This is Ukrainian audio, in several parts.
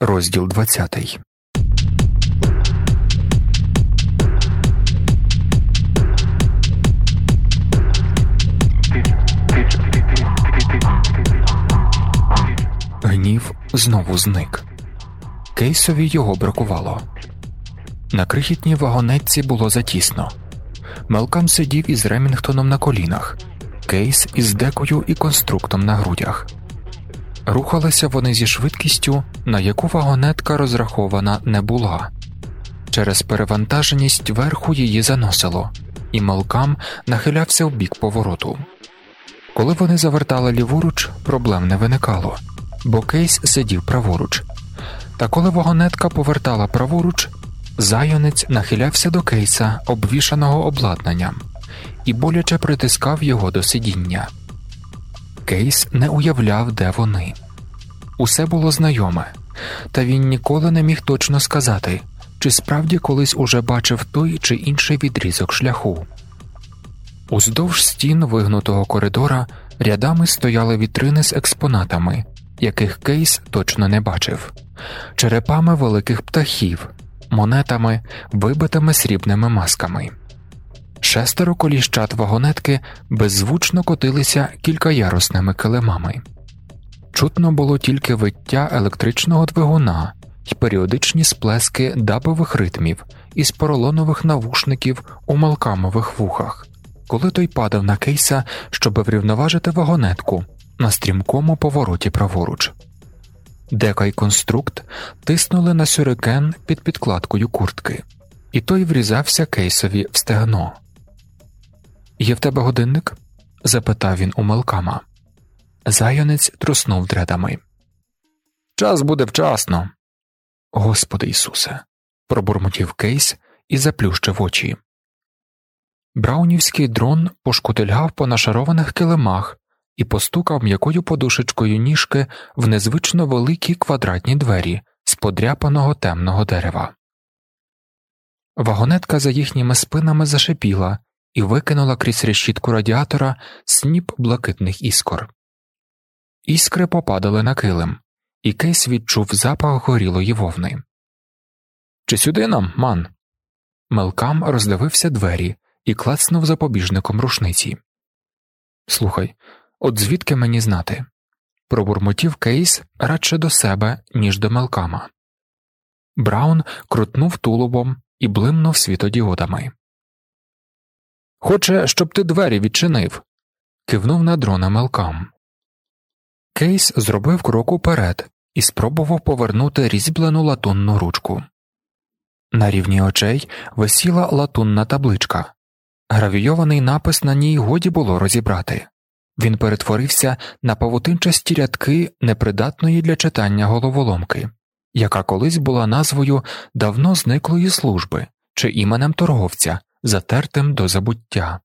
Розділ 20 Гнів знову зник. Кейсові його бракувало. На крихітній вагонетці було затісно. Мелкам сидів із Ремінгтоном на колінах, кейс із декою і конструктом на грудях. Рухалися вони зі швидкістю, на яку вагонетка розрахована не була. Через перевантаженість верху її заносило, і Малкам нахилявся в бік повороту. Коли вони завертали ліворуч, проблем не виникало, бо кейс сидів праворуч. Та коли вагонетка повертала праворуч, зайонець нахилявся до кейса, обвішаного обладнанням, і боляче притискав його до сидіння. Кейс не уявляв, де вони. Усе було знайоме, та він ніколи не міг точно сказати, чи справді колись уже бачив той чи інший відрізок шляху. Уздовж стін вигнутого коридора рядами стояли вітрини з експонатами, яких Кейс точно не бачив, черепами великих птахів, монетами, вибитими срібними масками. Шестеро коліщат вагонетки беззвучно котилися кількаярусними килимами. Чутно було тільки виття електричного двигуна й періодичні сплески дабових ритмів із поролонових навушників у малкамових вухах, коли той падав на кейса, щоб врівноважити вагонетку на стрімкому повороті праворуч. Дека й конструкт тиснули на сюрикен під підкладкою куртки, і той врізався кейсові в стегно. Є в тебе годинник? запитав він у Мелкама. Зайонець труснув дредами. Час буде вчасно. Господи Ісусе. пробурмотів кейс і заплющив очі. Браунівський дрон пошкутильгав по нашарованих килимах і постукав м'якою подушечкою ніжки в незвично великі квадратні двері з подряпаного темного дерева. Вагонетка за їхніми спинами зашипіла і викинула крізь решітку радіатора сніп блакитних іскор. Іскри попадали на килим, і Кейс відчув запах горілої вовни. Чи сюди нам, ман? Мелкам роздивився двері і клацнув запобіжником рушниці. Слухай, от звідки мені знати? Пробурмотів Кейс радше до себе, ніж до Мелкама. Браун крутнув тулубом і блимнув світодіодами. Хоче, щоб ти двері відчинив. кивнув на дрона Мелкам. Кейс зробив крок уперед і спробував повернути різьблену латунну ручку. На рівні очей висіла латунна табличка. Гравійований напис на ній годі було розібрати. Він перетворився на павутинчасті рядки непридатної для читання головоломки, яка колись була назвою давно зниклої служби чи іменем торговця, затертим до забуття.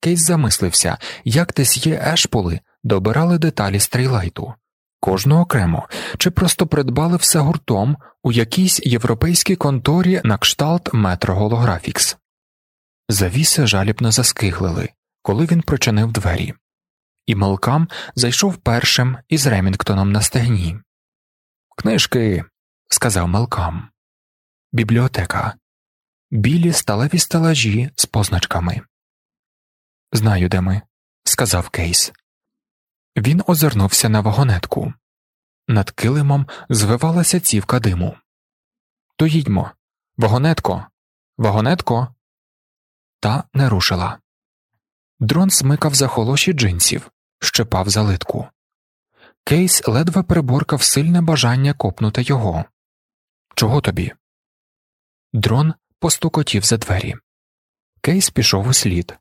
Кейс замислився, як тесьє Ешполи добирали деталі стрійлайту, кожну окремо, чи просто придбали все гуртом у якійсь європейській конторі на кшталт метроголографікс. Завіси жалібно заскиглили, коли він прочинив двері, і Малкам зайшов першим із Ремінгтоном на стегні. Книжки, сказав Малкам. Бібліотека, білі сталеві стелажі з позначками. Знаю, де ми, сказав Кейс. Він озирнувся на вагонетку. Над килимом звивалася цівка диму. То їдьмо. Вагонетко, вагонетко. Та не рушила. Дрон смикав за холоші джинсів, щепав за литку. Кейс ледве приборкав сильне бажання копнути його. Чого тобі? Дрон постукотів за двері. Кейс пішов услід.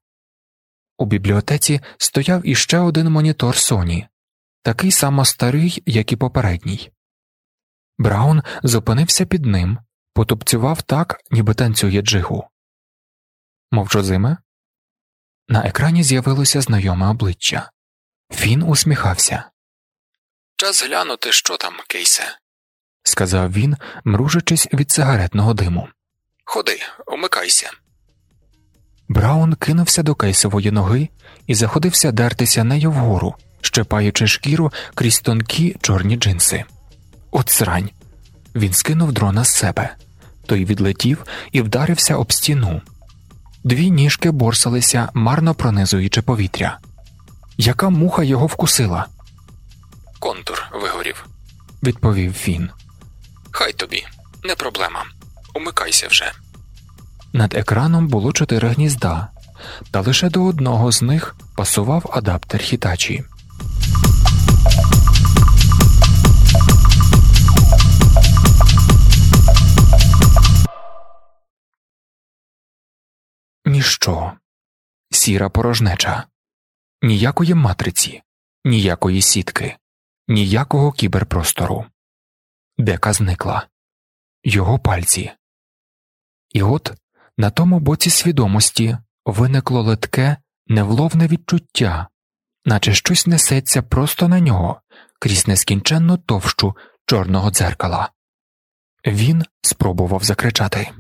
У бібліотеці стояв іще один монітор Соні, такий само старий, як і попередній. Браун зупинився під ним, потупцював так, ніби танцює джигу. Мовчозиме? На екрані з'явилося знайоме обличчя. Фін усміхався. Час глянути, що там, Кейсе, сказав він, мружачись від сигаретного диму. Ходи, умикайся. Браун кинувся до кейсової ноги і заходився дертися нею вгору, щепаючи шкіру крізь тонкі чорні джинси. От срань, Він скинув дрона з себе, той відлетів і вдарився об стіну. Дві ніжки борсалися, марно пронизуючи повітря. Яка муха його вкусила? Контур вигорів, відповів він. Хай тобі, не проблема. Умикайся вже. Над екраном було чотири гнізда, та лише до одного з них пасував адаптер Хітачі. Ніщо, сіра порожнеча, ніякої матриці, ніякої сітки, ніякого кіберпростору. Дека зникла, його пальці. І от на тому боці свідомості виникло литке, невловне відчуття, наче щось несеться просто на нього крізь нескінченну товщу чорного дзеркала. Він спробував закричати.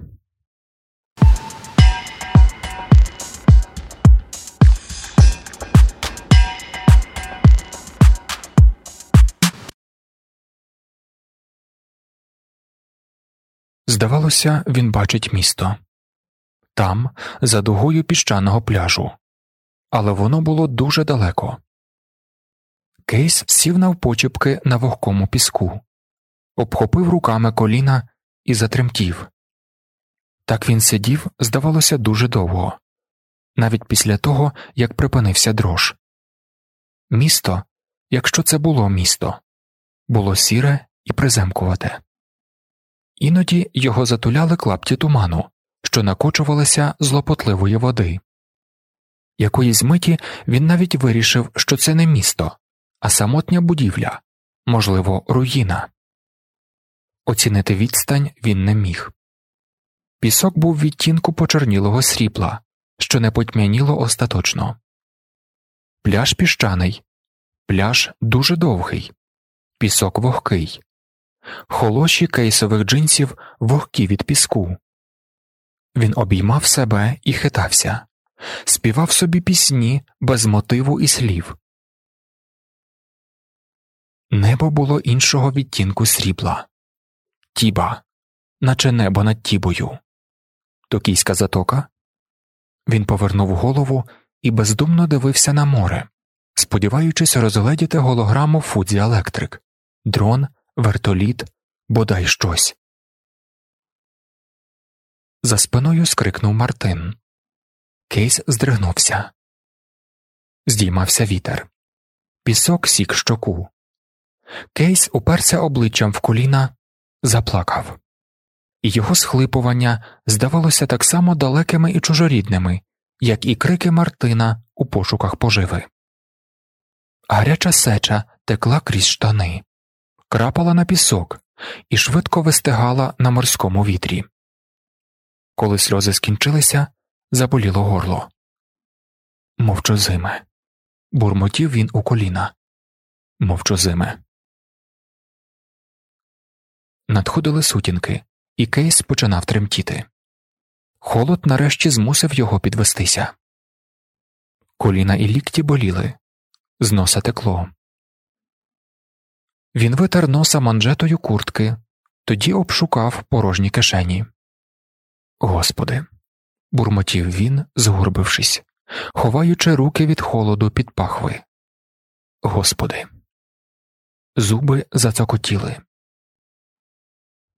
Здавалося, він бачить місто там, за дугою піщаного пляжу, але воно було дуже далеко. Кейс сів навпочепки на вогкому піску, обхопив руками коліна і затремтів. Так він сидів, здавалося, дуже довго, навіть після того, як припинився дрож. Місто, якщо це було місто, було сіре і приземкувате. Іноді його затуляли клапті туману, що накочувалися з лопотливої води. Якоїсь миті він навіть вирішив, що це не місто, а самотня будівля, можливо, руїна. Оцінити відстань він не міг. Пісок був відтінку почернілого срібла, що не потьмяніло остаточно. Пляж піщаний, пляж дуже довгий, пісок вогкий, холоші кейсових джинсів вогкі від піску. Він обіймав себе і хитався, співав собі пісні без мотиву і слів. Небо було іншого відтінку срібла, тіба, наче небо над тібою. Токійська затока. Він повернув голову і бездумно дивився на море, сподіваючись розгледіти голограму Фудзі Електрик, дрон, вертоліт, бодай щось. За спиною скрикнув Мартин. Кейс здригнувся. Здіймався вітер. Пісок сік щоку. Кейс уперся обличчям в коліна, заплакав, і його схлипування здавалося так само далекими і чужорідними, як і крики Мартина у пошуках поживи. Гаряча сеча текла крізь штани, крапала на пісок і швидко вистигала на морському вітрі. Коли сльози скінчилися, заболіло горло. Мовчозиме. Бурмотів він у коліна. Мовчозиме. Надходили сутінки, і Кейс починав тремтіти. Холод нарешті змусив його підвестися. Коліна і лікті боліли, з носа текло. Він витер носа манжетою куртки, тоді обшукав порожні кишені. Господи, бурмотів він, згорбившись, ховаючи руки від холоду під пахви. Господи. Зуби зацокотіли.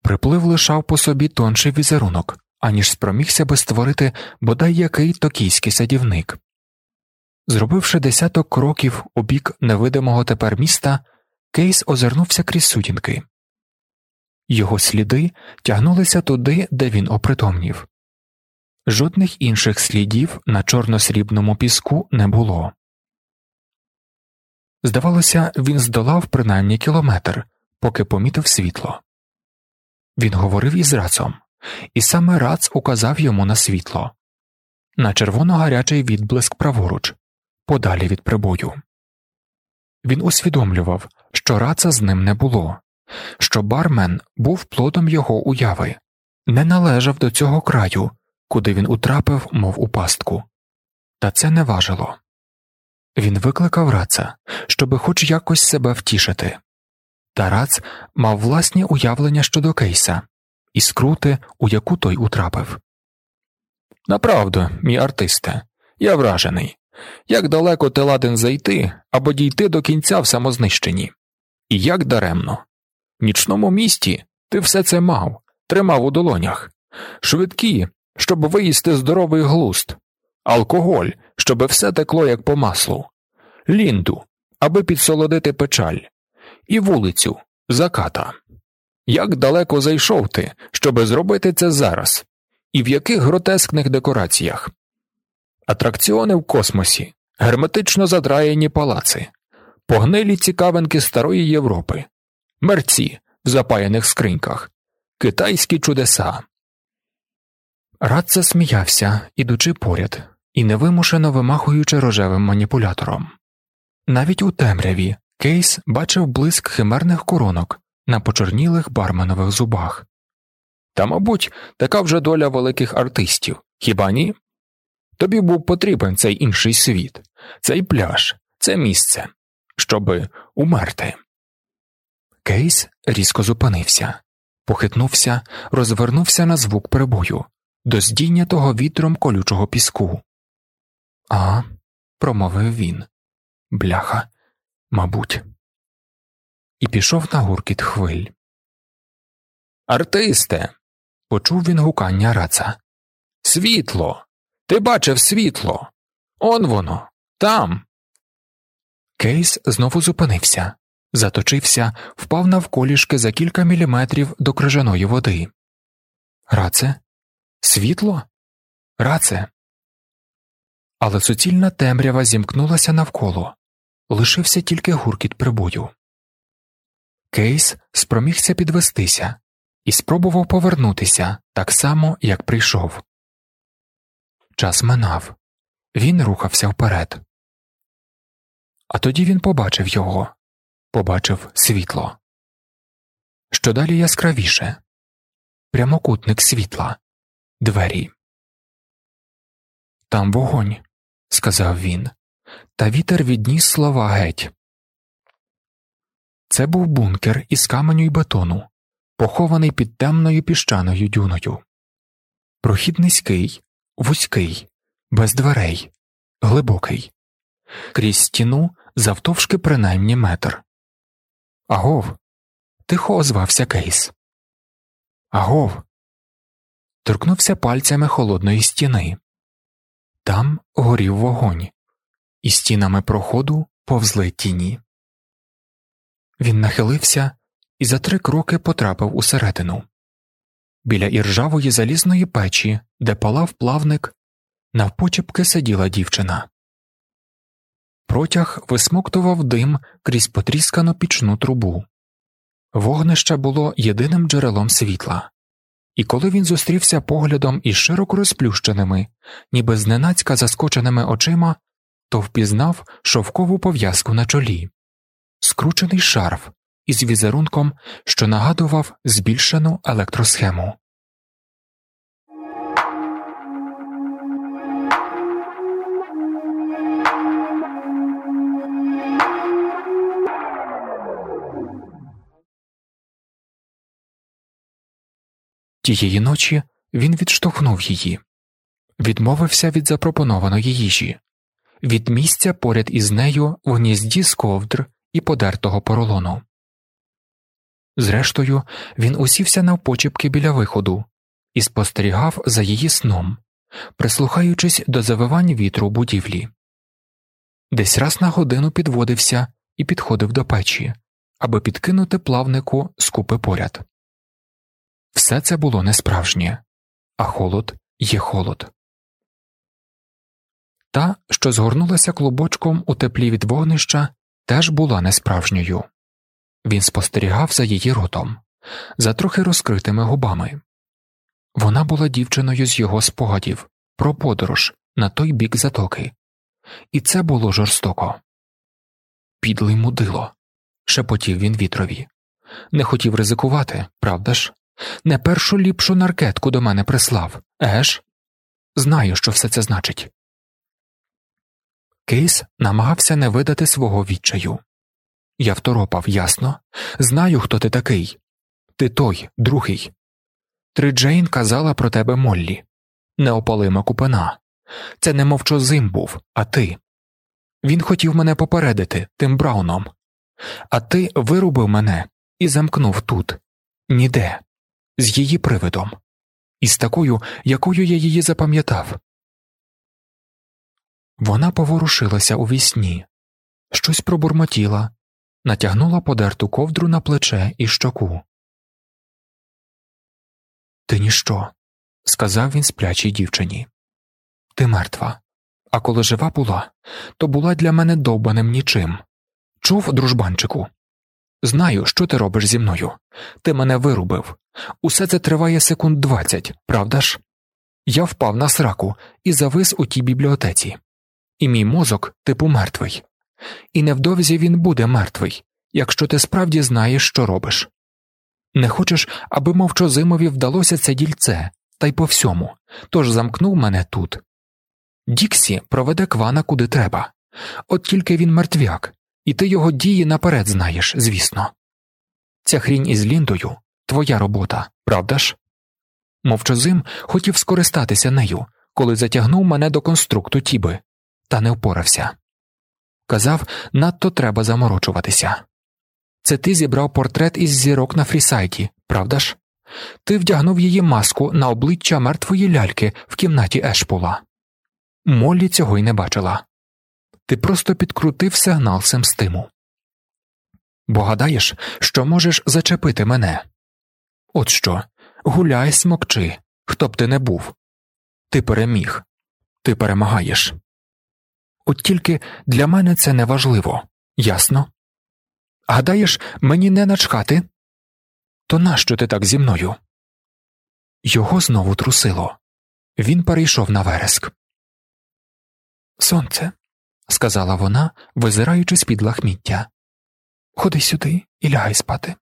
Приплив лишав по собі тонший візерунок, аніж спромігся би створити бодай який токійський садівник. Зробивши десяток кроків у бік невидимого тепер міста, Кейс озирнувся крізь сутінки. Його сліди тягнулися туди, де він опритомнів. Жодних інших слідів на чорно-срібному піску не було. Здавалося, він здолав принаймні кілометр, поки помітив світло. Він говорив із рацом, і саме рац указав йому на світло на червоно гарячий відблиск праворуч, подалі від прибою. Він усвідомлював, що раца з ним не було, що бармен був плодом його уяви, не належав до цього краю, куди він утрапив, мов у пастку. Та це не важило. Він викликав раца, щоби хоч якось себе втішити, Тарац мав власні уявлення щодо кейса і скрути, у яку той утрапив. Направду, мій артисте, я вражений. Як далеко ти ладен зайти або дійти до кінця в самознищенні? І як даремно. В нічному місті ти все це мав, тримав у долонях, швидкі, щоб виїсти здоровий глуст, алкоголь, щоби все текло як по маслу, лінду, аби підсолодити печаль, і вулицю заката. Як далеко зайшов ти, щоби зробити це зараз, і в яких гротескних декораціях? Атракціони в космосі, герметично задраєні палаци, погнилі цікавинки старої Європи, мерці в запаяних скриньках, китайські чудеса. Рад засміявся, ідучи поряд, і невимушено вимахуючи рожевим маніпулятором. Навіть у темряві Кейс бачив блиск химерних коронок на почорнілих барменових зубах. Та, мабуть, така вже доля великих артистів, хіба ні? Тобі був потрібен цей інший світ, цей пляж, це місце, щоби умерти. Кейс різко зупинився, похитнувся, розвернувся на звук прибою, до здійнятого вітром колючого піску. А, промовив він. Бляха, мабуть, і пішов на гуркіт хвиль. Артисте. почув він гукання раца. Світло. Ти бачив світло. Он воно, там. Кейс знову зупинився, заточився, впав навколішки за кілька міліметрів до крижаної води. Раце? Світло? Раце. Але суцільна темрява зімкнулася навколо, лишився тільки гуркіт прибою. Кейс спромігся підвестися і спробував повернутися так само, як прийшов. Час минав, він рухався вперед. А тоді він побачив його, побачив світло. Що далі яскравіше прямокутник світла, двері. Там вогонь, сказав він, та вітер відніс слова геть. Це був бункер із каменю й бетону, похований під темною піщаною дюною. Прохід низький, вузький, без дверей, глибокий, крізь стіну завтовшки принаймні метр. Агов. Тихо озвався Кейс. Агов. Торкнувся пальцями холодної стіни. Там горів вогонь, і стінами проходу повзли тіні. Він нахилився і за три кроки потрапив усередину. Біля іржавої залізної печі, де палав плавник, навпочепки сиділа дівчина. Протяг висмоктував дим крізь потріскану пічну трубу. Вогнище було єдиним джерелом світла, і коли він зустрівся поглядом із широко розплющеними, ніби зненацька заскоченими очима, то впізнав шовкову пов'язку на чолі, скручений шарф із візерунком, що нагадував збільшену електросхему. Тієї ночі він відштовхнув її, відмовився від запропонованої їжі, від місця поряд із нею в гнізді з ковдр і подертого поролону. Зрештою, він усівся навпочіпки біля виходу і спостерігав за її сном, прислухаючись до завивань вітру будівлі. Десь раз на годину підводився і підходив до печі, аби підкинути плавнику скупи поряд. Все це було несправжнє, а холод є холод. Та, що згорнулася клубочком у теплі від вогнища, теж була несправжньою. Він спостерігав за її ротом, за трохи розкритими губами. Вона була дівчиною з його спогадів про подорож на той бік затоки, і це було жорстоко. Підлий мудило, шепотів він вітрові. Не хотів ризикувати, правда ж? Не першу ліпшу наркетку до мене прислав, еш? Знаю, що все це значить. Кейс намагався не видати свого відчаю. Я второпав, ясно? Знаю, хто ти такий. Ти той, другий. Триджейн казала про тебе Моллі. Неопалима купина. Це не мовчозим був, а ти. Він хотів мене попередити тим Брауном. А ти вирубив мене і замкнув тут, ніде, з її привидом, і з такою, якою я її запам'ятав. Вона поворушилася у вісні, щось пробурмотіла, натягнула подерту ковдру на плече і щоку. Ти ніщо, сказав він сплячій дівчині. Ти мертва. А коли жива була, то була для мене довбаним нічим. Чув, дружбанчику? Знаю, що ти робиш зі мною. Ти мене вирубив. Усе це триває секунд двадцять, правда ж? Я впав на сраку і завис у тій бібліотеці, і мій мозок типу мертвий. І невдовзі він буде мертвий, якщо ти справді знаєш, що робиш. Не хочеш, аби мовчозимові вдалося це дільце, та й по всьому, тож замкнув мене тут. Діксі проведе квана куди треба, от тільки він мертвяк, і ти його дії наперед знаєш, звісно. Ця хрінь із Ліндою твоя робота, правда ж? Мовчозим хотів скористатися нею, коли затягнув мене до конструкту Тіби, та не впорався. Казав, надто треба заморочуватися. Це ти зібрав портрет із зірок на фрісайті, правда ж? Ти вдягнув її маску на обличчя мертвої ляльки в кімнаті Ешпула. Моллі цього й не бачила. Ти просто підкрутив сигнал семстиму. Бо гадаєш, що можеш зачепити мене. От що, гуляй, смокчи, хто б ти не був. Ти переміг, ти перемагаєш. От тільки для мене це не важливо, ясно? Гадаєш, мені не начхати? То нащо ти так зі мною? Його знову трусило. Він перейшов на вереск. Сонце, сказала вона, визираючи з під лахміття. Ходи сюди і лягай спати.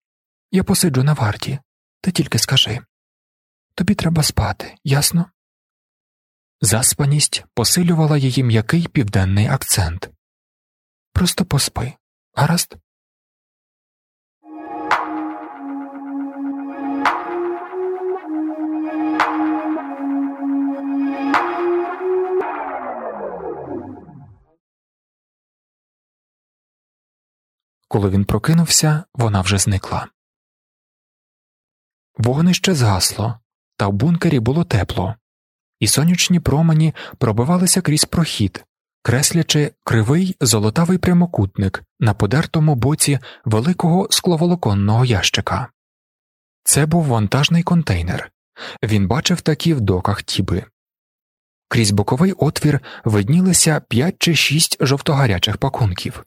Я посиджу на варті, ти тільки скажи. Тобі треба спати, ясно? Заспаність посилювала її м'який південний акцент. Просто поспи, гаразд? Коли він прокинувся, вона вже зникла. Вогнище згасло, та в бункері було тепло, і сонячні промені пробивалися крізь прохід, креслячи кривий золотавий прямокутник на подертому боці великого скловолоконного ящика. Це був вантажний контейнер. Він бачив такі в доках тіби. Крізь боковий отвір виднілися п'ять чи шість жовтогарячих пакунків.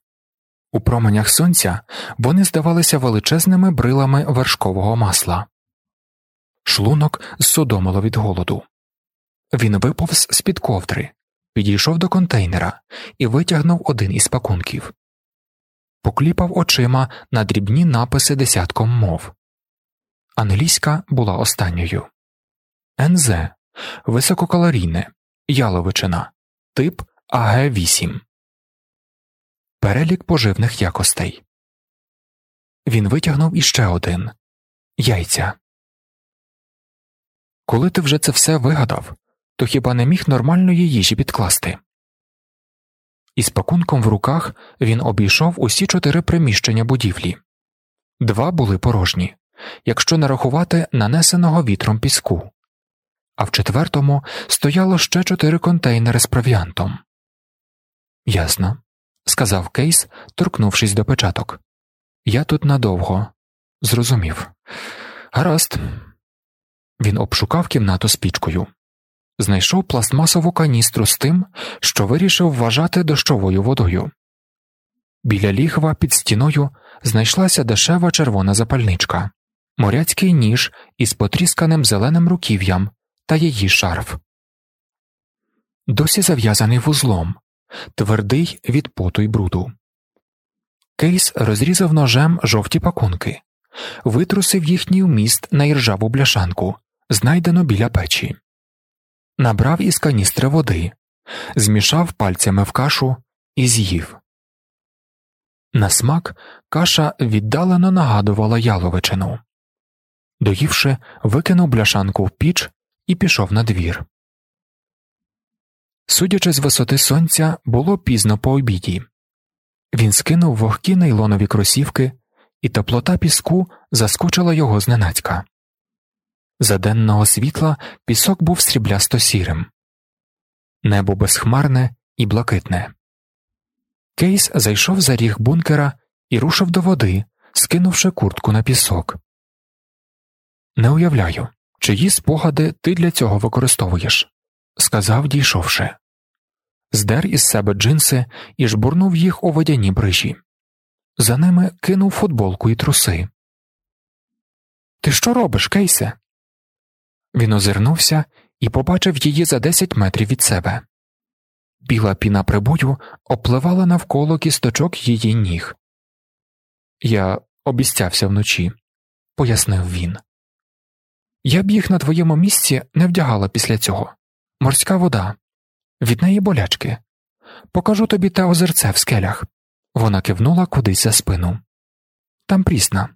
У променях сонця вони здавалися величезними брилами вершкового масла. Шлунок зсудомило від голоду. Він виповз з під ковдри, підійшов до контейнера і витягнув один із пакунків, покліпав очима на дрібні написи десятком мов. Англійська була останньою НЗ висококалорійне, яловичина, тип АГ 8 Перелік поживних якостей. Він витягнув іще один яйця. Коли ти вже це все вигадав, то хіба не міг нормальної їжі підкласти? Із пакунком в руках він обійшов усі чотири приміщення будівлі два були порожні, якщо не рахувати нанесеного вітром піску, а в четвертому стояло ще чотири контейнери з провіантом. Ясно сказав Кейс, торкнувшись до печаток. Я тут надовго. Зрозумів. Гаразд. Він обшукав кімнату з пічкою, знайшов пластмасову каністру з тим, що вирішив вважати дощовою водою. Біля лігва під стіною знайшлася дешева червона запальничка, моряцький ніж із потрісканим зеленим руків'ям та її шарф. Досі зав'язаний вузлом, твердий від поту й бруду. Кейс розрізав ножем жовті пакунки, витрусив їхній вміст на іржаву бляшанку, знайдену біля печі, набрав із каністри води, змішав пальцями в кашу і з'їв. На смак каша віддалено нагадувала яловичину. Доївши, викинув бляшанку в піч і пішов на двір. Судячи з висоти сонця, було пізно по обіді. Він скинув вогкі нейлонові кросівки, і теплота піску заскочила його зненацька. За денного світла пісок був сріблясто сірим, небо безхмарне і блакитне. Кейс зайшов за ріг бункера і рушив до води, скинувши куртку на пісок. Не уявляю, чиї спогади ти для цього використовуєш, сказав, дійшовши. Здер із себе джинси і жбурнув їх у водяні брижі. За ними кинув футболку і труси. Ти що робиш, Кейсе? Він озирнувся і побачив її за десять метрів від себе. Біла піна прибою опливала навколо кісточок її ніг. Я обіцявся вночі, пояснив він. Я б їх на твоєму місці не вдягала після цього. Морська вода, від неї болячки. Покажу тобі те озерце в скелях. Вона кивнула кудись за спину. Там прісна.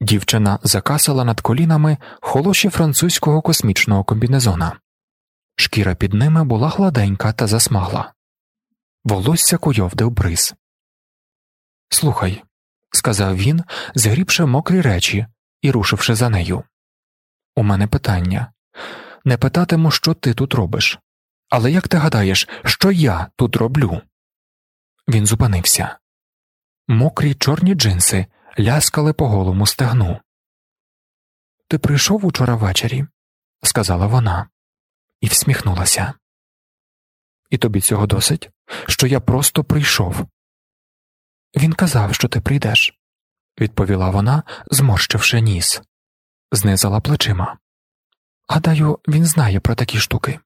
Дівчина закасала над колінами холоші французького космічного комбінезона. Шкіра під ними була гладенька та засмагла. Волосся куйовдив бриз. Слухай, сказав він, згрібши мокрі речі і рушивши за нею. У мене питання не питатиму, що ти тут робиш. Але як ти гадаєш, що я тут роблю? Він зупинився. Мокрі чорні джинси ляскали по голому стегну. Ти прийшов учора ввечері, сказала вона, і всміхнулася. І тобі цього досить, що я просто прийшов. Він казав, що ти прийдеш, відповіла вона, зморщивши ніс, знизала плечима. Гадаю, він знає про такі штуки.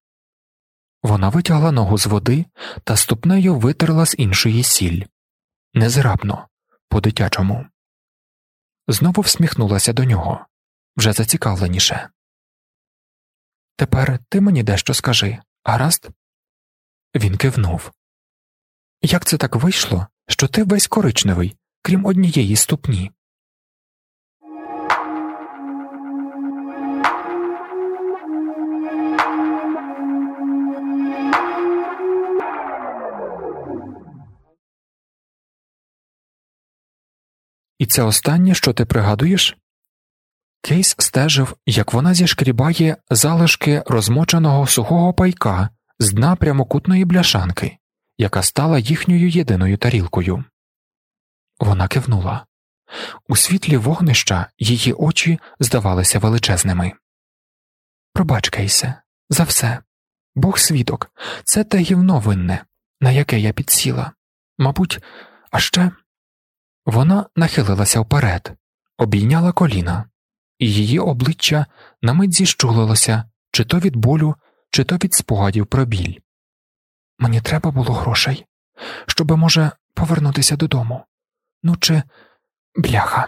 Вона витягла ногу з води та ступнею витерла з іншої сіль незграбно, по дитячому. Знову всміхнулася до нього вже зацікавленіше. Тепер ти мені дещо скажи, гаразд? Він кивнув. Як це так вийшло, що ти весь коричневий, крім однієї ступні? І це останнє, що ти пригадуєш? Кейс стежив, як вона зішкрібає залишки розмоченого сухого пайка з дна прямокутної бляшанки, яка стала їхньою єдиною тарілкою. Вона кивнула. У світлі вогнища її очі здавалися величезними. Пробач, Кейсе, за все. Бог свідок, це те гівно винне, на яке я підсіла. Мабуть, а ще. Вона нахилилася вперед, обійняла коліна, і її обличчя на мить зіщулилося чи то від болю, чи то від спогадів про біль. Мені треба було грошей, щоби, може, повернутися додому. Ну, чи бляха,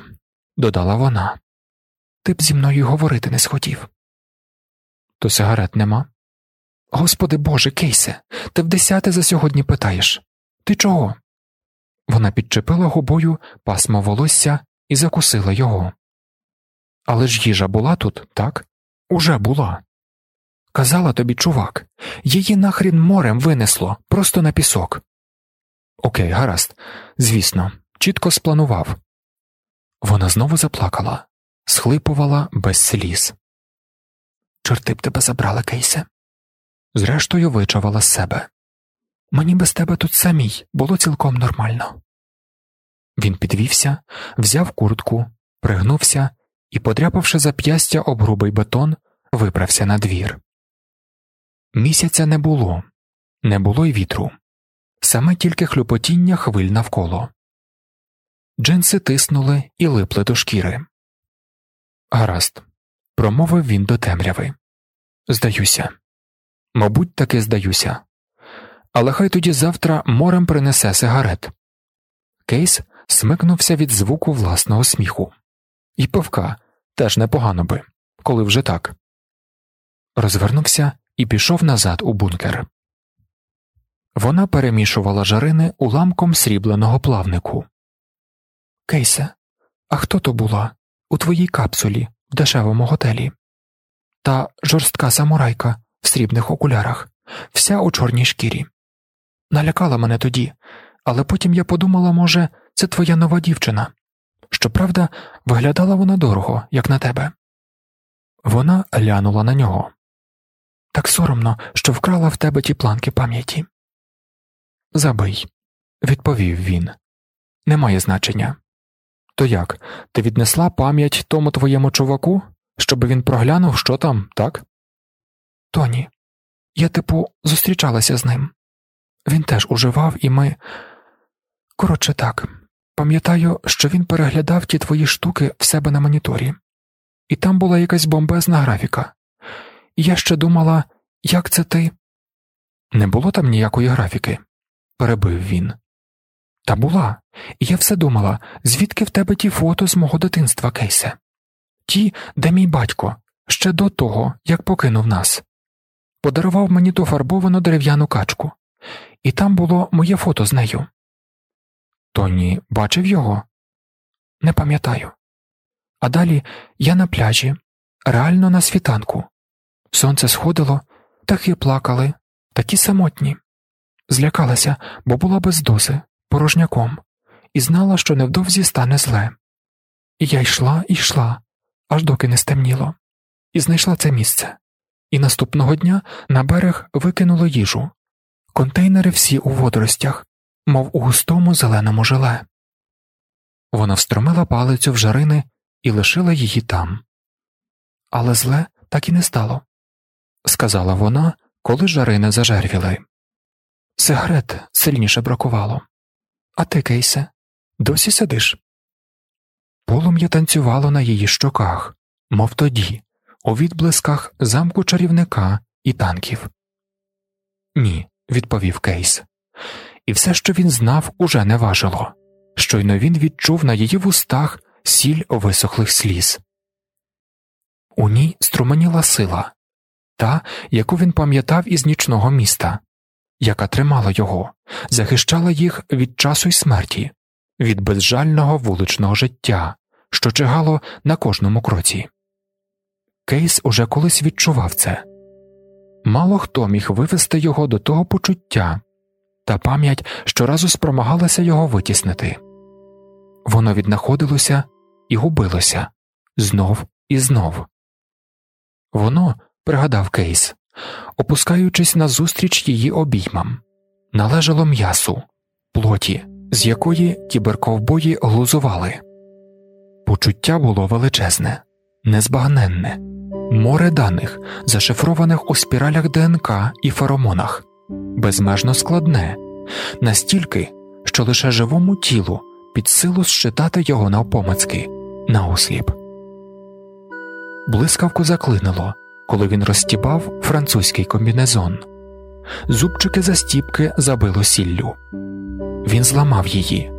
додала вона. Ти б зі мною говорити не схотів. То сигарет нема. Господи Боже, Кейсе, ти в десяте за сьогодні питаєш. Ти чого? Вона підчепила губою пасмо волосся і закусила його. Але ж їжа була тут, так? Уже була. Казала тобі, чувак, її нахрін морем винесло просто на пісок. Окей, гаразд, звісно, чітко спланував. Вона знову заплакала, схлипувала без сліз. Чорти б тебе забрали, Кейсе. Зрештою, вичавала з себе. Мені без тебе тут самій було цілком нормально. Він підвівся, взяв куртку, пригнувся і, подряпавши зап'ястя об грубий бетон, виправся на двір. Місяця не було, не було й вітру, саме тільки хлюпотіння хвиль навколо. Джинси тиснули і липли до шкіри. Гаразд, промовив він до темряви. Здаюся. Мабуть, таки здаюся але хай тоді завтра морем принесе сигарет. Кейс смикнувся від звуку власного сміху, і пивка теж непогано би, коли вже так. Розвернувся і пішов назад у бункер. Вона перемішувала жарини уламком срібленого плавнику. Кейсе, а хто то була у твоїй капсулі в дешевому готелі? Та жорстка самурайка в срібних окулярах, вся у чорній шкірі. Налякала мене тоді, але потім я подумала, може, це твоя нова дівчина. Щоправда, виглядала вона дорого, як на тебе. Вона глянула на нього. Так соромно, що вкрала в тебе ті планки пам'яті. Забий, відповів він. Немає значення. То як, ти віднесла пам'ять тому твоєму чуваку, щоб він проглянув, що там, так? Тоні, я, типу, зустрічалася з ним. Він теж уживав, і ми. Коротше так, пам'ятаю, що він переглядав ті твої штуки в себе на моніторі, і там була якась бомбезна графіка. І я ще думала, як це ти. Не було там ніякої графіки, перебив він. Та була, і я все думала, звідки в тебе ті фото з мого дитинства, Кейсе? Ті, де мій батько, ще до того, як покинув нас, подарував мені ту фарбовану дерев'яну качку, і там було моє фото з нею. Тоні бачив його? Не пам'ятаю. А далі я на пляжі, реально на світанку. Сонце сходило, птахи плакали, такі самотні. Злякалася, бо була без дози, порожняком, і знала, що невдовзі стане зле. І я йшла і йшла, аж доки не стемніло, і знайшла це місце. І наступного дня на берег викинуло їжу, контейнери всі у водоростях, мов у густому зеленому желе. Вона встромила палицю в жарини і лишила її там. Але зле так і не стало, сказала вона, коли жарини зажервіли. Сигарет сильніше бракувало. А ти, Кейсе, досі сидиш? Полум'я танцювало на її щоках, мов тоді, у відблисках замку чарівника і танків. Ні, відповів Кейс, і все, що він знав, уже не важило. Щойно він відчув на її вустах сіль висохлих сліз. У ній струменіла сила, та, яку він пам'ятав із нічного міста, яка тримала його, захищала їх від часу й смерті, від безжального вуличного життя, що чигало на кожному кроці. Кейс уже колись відчував це мало хто міг вивести його до того почуття, та пам'ять щоразу спромагалася його витіснити. Воно віднаходилося і губилося знов і знов. Воно, пригадав Кейс, опускаючись назустріч її обіймам, належало м'ясу, плоті, з якої кіберковбої глузували. Почуття було величезне, незбагненне, море даних, зашифрованих у спіралях ДНК і феромонах, безмежно складне, настільки, що лише живому тілу під силу считати його навпомацьки, наосліп. Блискавку заклинило, коли він розтібав французький комбінезон. Зубчики застіпки забило сіллю. Він зламав її,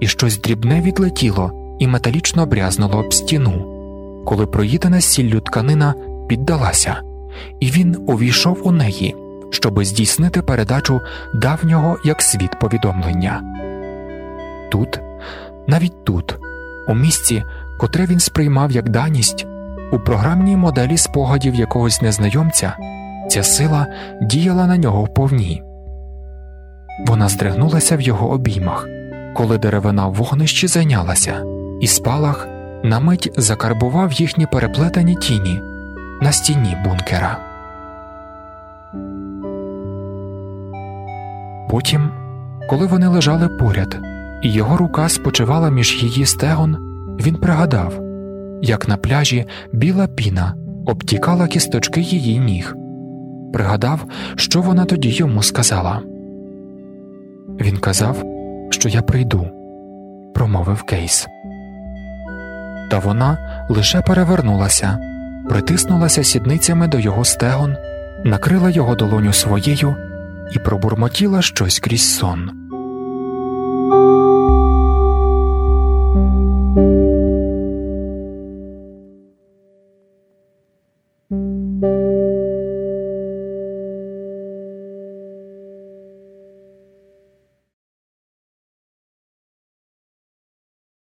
і щось дрібне відлетіло і металічно брязнуло об стіну, коли проїдена сіллю тканина піддалася, і він увійшов у неї, щоби здійснити передачу давнього як світ повідомлення. Тут, навіть тут, у місці, котре він сприймав як даність, у програмній моделі спогадів якогось незнайомця, ця сила діяла на нього вповні. Вона здригнулася в його обіймах, коли деревина в вогнищі зайнялася, і спалах на мить закарбував їхні переплетені тіні на стіні бункера. Потім, коли вони лежали поряд, і його рука спочивала між її стегон, він пригадав, як на пляжі біла піна обтікала кісточки її ніг, пригадав, що вона тоді йому сказала. Він казав, що я прийду, промовив Кейс. Та вона лише перевернулася, притиснулася сідницями до його стегон, накрила його долоню своєю і пробурмотіла щось крізь сон.